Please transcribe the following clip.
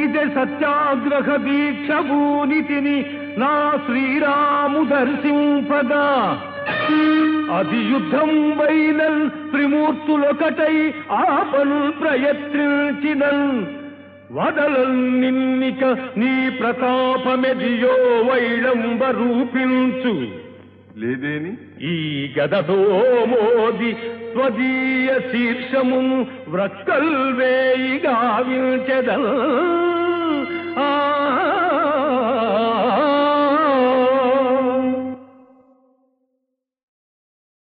నిజ సత్యాగ్రహ దీక్ష భూనితిని నా శ్రీరాము దర్శింపగా అది యుద్ధం వైనల్ త్రిమూర్తులొకటై ఆపను ప్రయత్నించినల్. వదలల్ నిన్నిక నీ ప్రతాపమెదియో వైడంబ రూపించు. లేదేని? ఈ గదతో మోది స్వదీయ శీర్షము వ్రక్కల్ వేయి